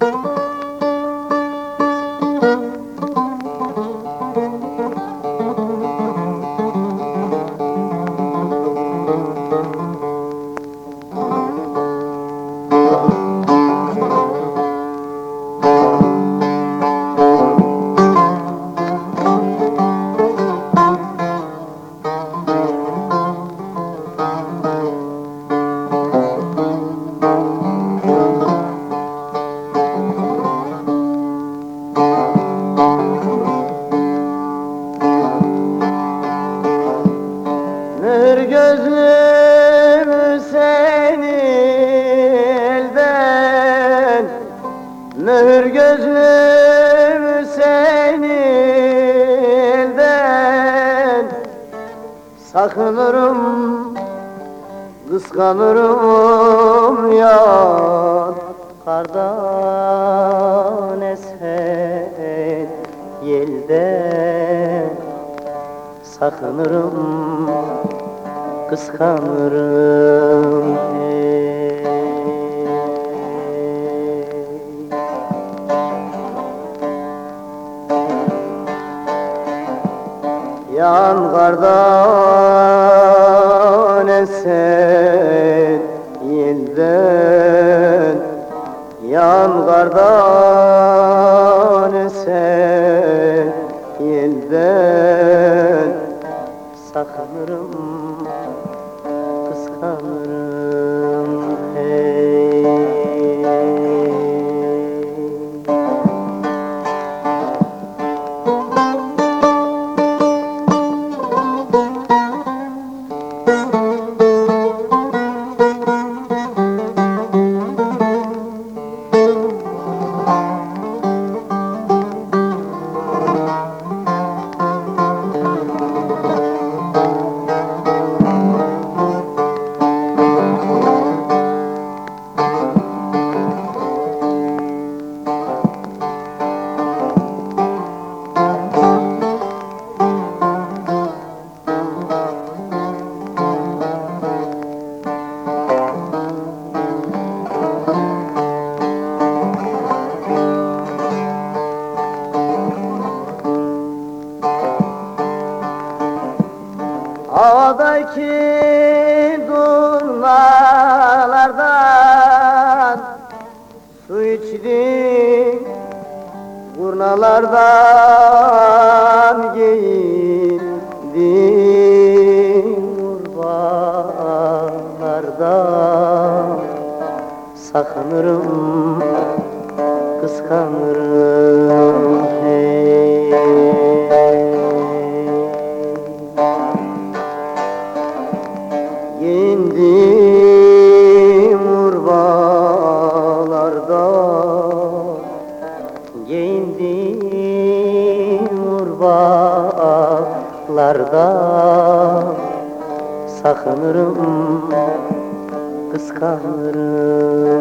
Mühür gözlüm seni elden Mühür gözlüm seni elden. Sakınırım, kıskanırım ya Kardan esen yelden. Sakınırım, kıskanırım. Hey. Yan kardan esen yelden. Yan kardan esen yelden. Sakınırım, kıskanırım hey Havadaki durnalardan Su içtim Kurnalardan giyindim Urbalardan Sakınırım Kıskanırım Giyindim urbalarda Giyindim urbalarda Sakınırım, kıskanırım.